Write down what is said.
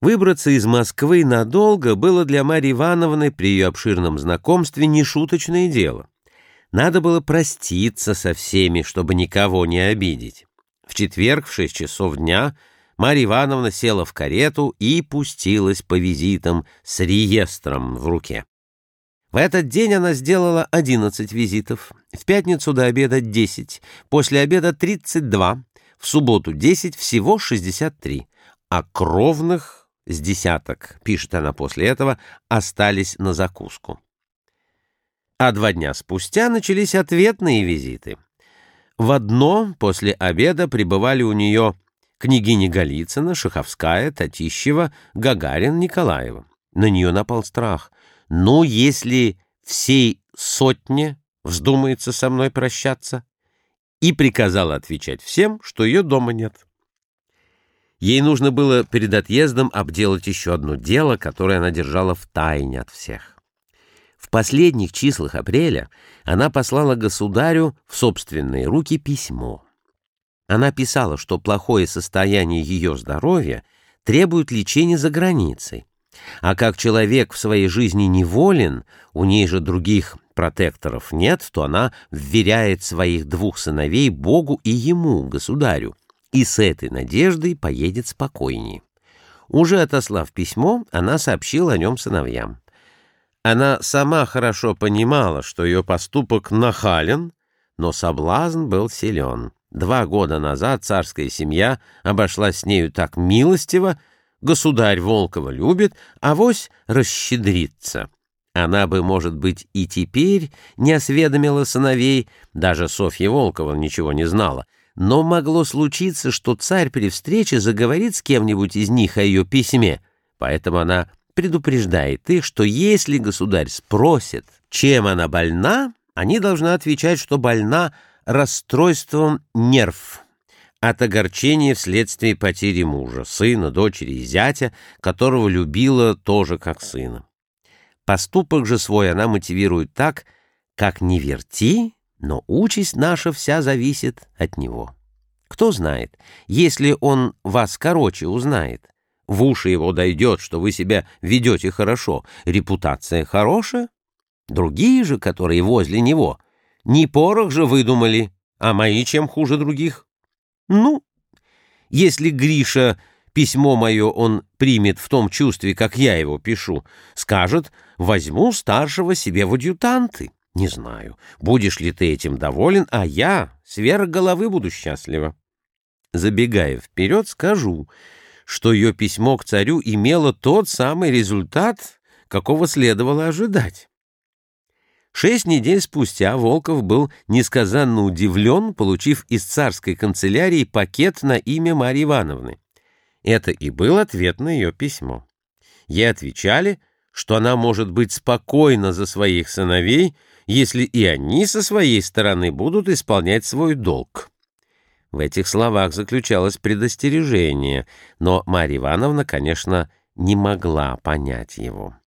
Выбраться из Москвы надолго было для Марьи Ивановны при ее обширном знакомстве нешуточное дело. Надо было проститься со всеми, чтобы никого не обидеть. В четверг в шесть часов дня Марья Ивановна села в карету и пустилась по визитам с реестром в руке. В этот день она сделала 11 визитов, в пятницу до обеда 10, после обеда 32, в субботу 10, всего 63, а кровных с десяток, пишет она после этого, остались на закуску. А два дня спустя начались ответные визиты. В одно после обеда пребывали у нее княгиня Голицына, Шаховская, Татищева, Гагарин, Николаева. На нее напал страх. Ну, если всей сотне вздумается со мной прощаться, и приказала отвечать всем, что ее дома нет. Ей нужно было перед отъездом обделать еще одно дело, которое она держала в тайне от всех. В последних числах апреля она послала государю в собственные руки письмо. Она писала, что плохое состояние ее здоровья требует лечения за границей, а как человек в своей жизни неволен, у ней же других протекторов нет, то она вверяет своих двух сыновей Богу и ему, государю, и с этой надеждой поедет спокойнее. Уже отослав письмо, она сообщила о нем сыновьям. Она сама хорошо понимала, что ее поступок нахален, но соблазн был силен. Два года назад царская семья обошлась с нею так милостиво, государь Волкова любит, а вось расщедрится. Она бы, может быть, и теперь не осведомила сыновей, даже Софья Волкова ничего не знала, но могло случиться, что царь при встрече заговорит с кем-нибудь из них о ее письме, поэтому она предупреждает их, что если государь спросит, чем она больна, они должны отвечать, что больна расстройством нерв от огорчения вследствие потери мужа, сына, дочери и зятя, которого любила тоже как сына. Поступок же свой она мотивирует так, как не верти, но участь наша вся зависит от него. Кто знает, если он вас короче узнает, в уши его дойдет, что вы себя ведете хорошо, репутация хорошая, другие же, которые возле него, не порох же выдумали, а мои чем хуже других. Ну, если Гриша письмо мое он примет в том чувстве, как я его пишу, скажет, возьму старшего себе в адъютанты. Не знаю, будешь ли ты этим доволен, а я сверх головы буду счастлива. Забегая вперед, скажу, что ее письмо к царю имело тот самый результат, какого следовало ожидать. Шесть недель спустя Волков был несказанно удивлен, получив из царской канцелярии пакет на имя Марьи Ивановны. Это и был ответ на ее письмо. Ей отвечали, что она может быть спокойна за своих сыновей, если и они со своей стороны будут исполнять свой долг. В этих словах заключалось предостережение, но Марья Ивановна, конечно, не могла понять его.